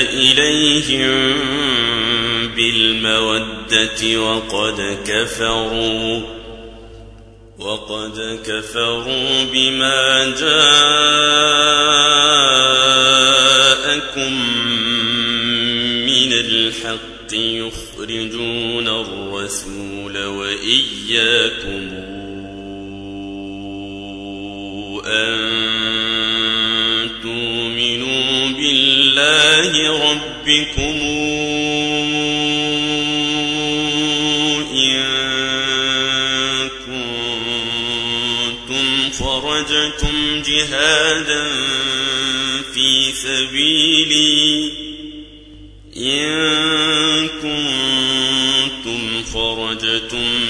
إليهم بالمودة وقد كفروا وقد كفروا بما جاءكم من الحق يخرجون الرسول وإياكم أن بالله ربكم إن كنتم خرجتم جهادا في سبيلي إن كنتم خرجتم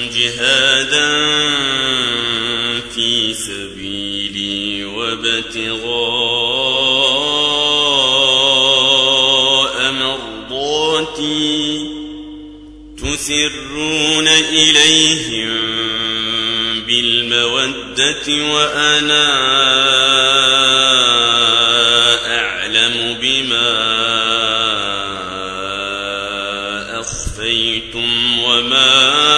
تسرون إليهم بالمودة وأنا أعلم بما أخفيتم وما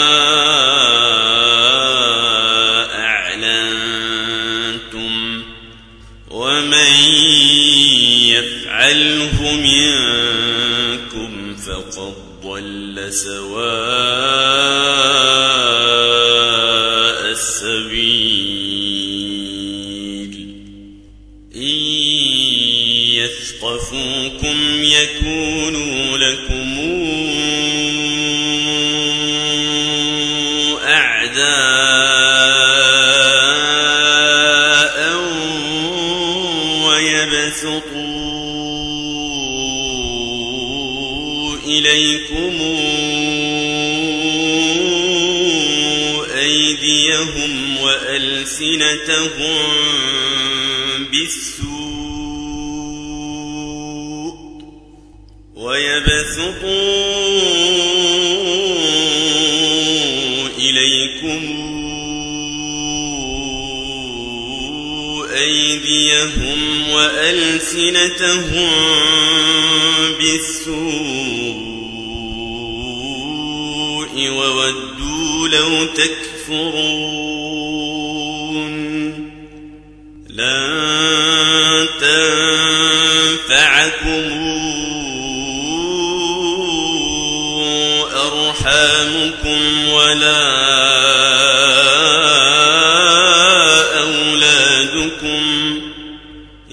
السبيل إن يثقفوكم يكونوا لكم أعداء ويبسطوا إليكم أيديهم وألسنتهم بالسوء ويبسطوا إليكم أيديهم وألسنتهم بالسوء وودوا لو تكفرون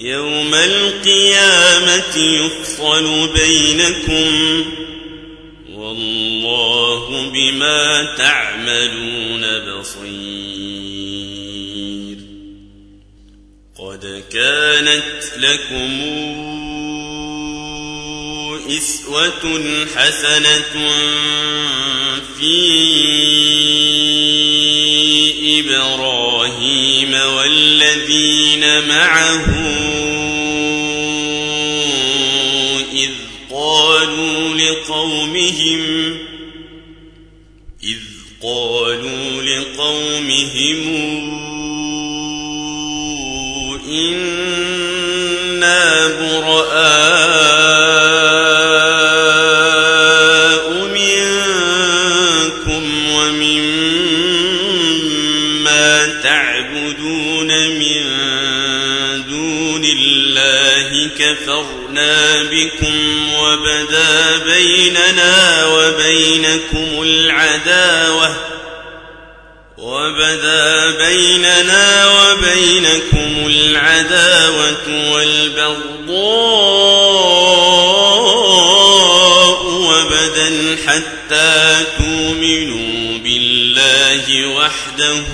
يوم القيامة يفصل بينكم والله بما تعملون بصير. قد كانت لكم إسوة حسنة في إبراهيم والذين معه لقومهم إذ قالوا لقومهم إنا براء منكم ومما تعبدون من دون الله كفرنا بكم وبدا بيننا وبينكم العداوة وبدا بيننا وبينكم العداوة والبغضاء وبدا حتى تؤمنوا بالله وحده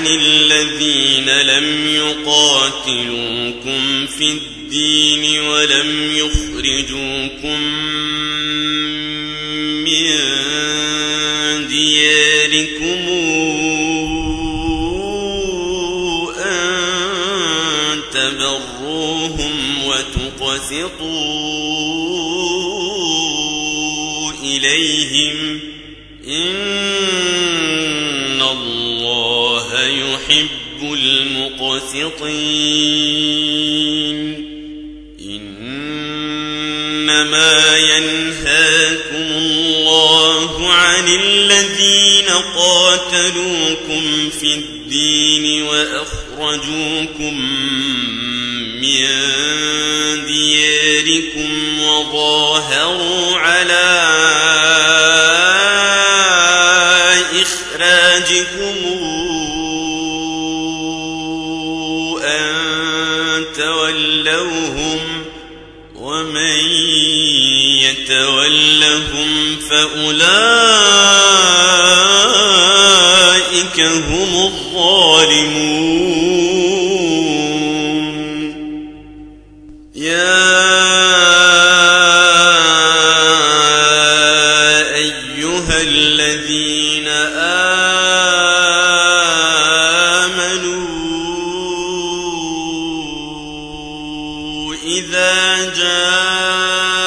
عن الذين لم يقاتلوكم في الدين ولم يخرجوكم من دياركم أن تبروهم وتقسطوا إليهم المقسطين إنما ينهاكم الله عن الذين قاتلوكم في الدين وأخرجوكم من دياركم وظاهروا على إخراجكم تولوهم ومن يتولهم فأولئك هم الظالمون. إذا جاءكم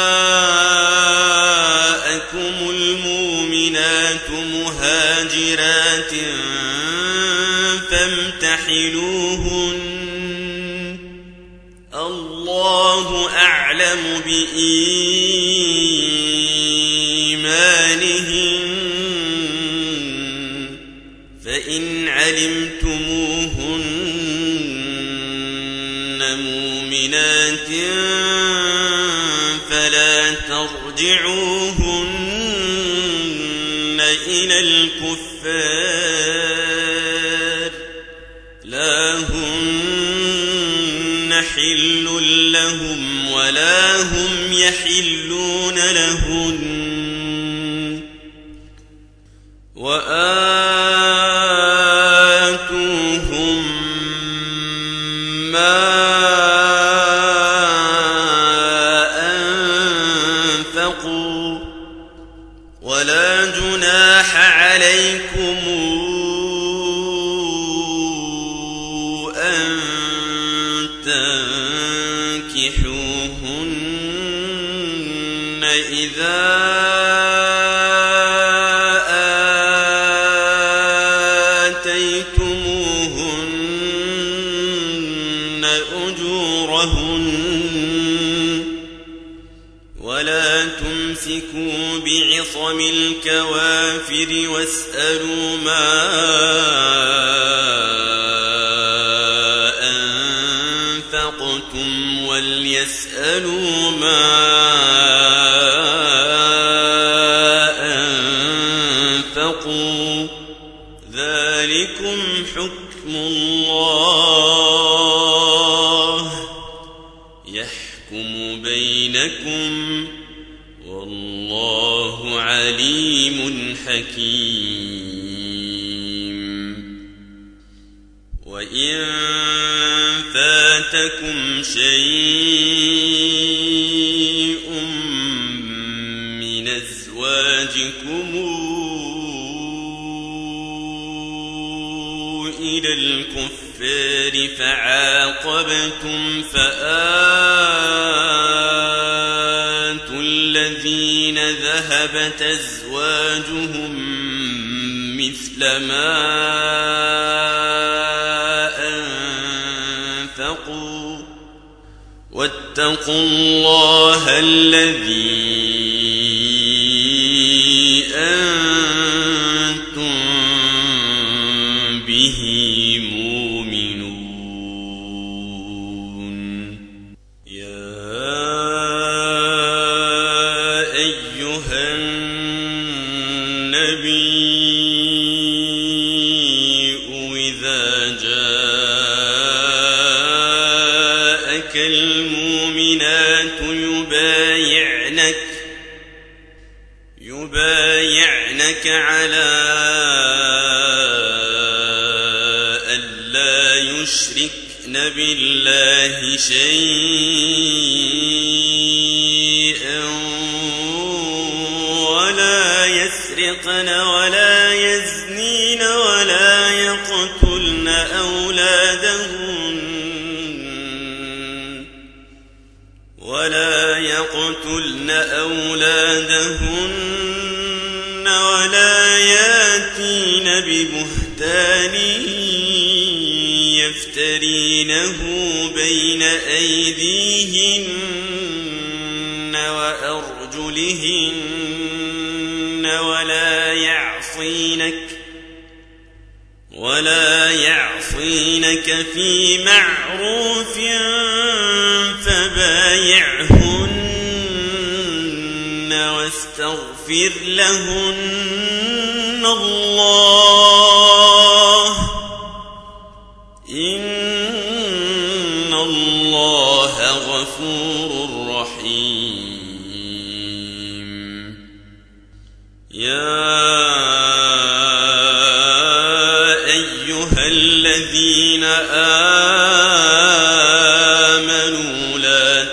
مؤمنات فلا ترجعوهن إلى الكفار لا هن حل لهم ولا هم يحلون لهن وآتوهم فإذا آتيتموهن أجورهن ولا تمسكوا بعصم الكوافر واسألوا ما أنفقتم وليسألوا ما أنفقتم وإن فاتكم شيء من أزواجكم إلى الكفار فعاقبتم فآتوا الذين ذهبت أزواجهم مثل ما واتقوا الله الذي أنتم به مؤمنون. يشركن بالله شيئا ولا يسرقن ولا يزنين ولا يقتلن أولادهن ولا يقتلن أولادهن ولا ياتين ببهتان يفترينه بين أيديهن وأرجلهن ولا يعصينك ولا يعصينك في معروف فبايعهن واستغفر لهن الله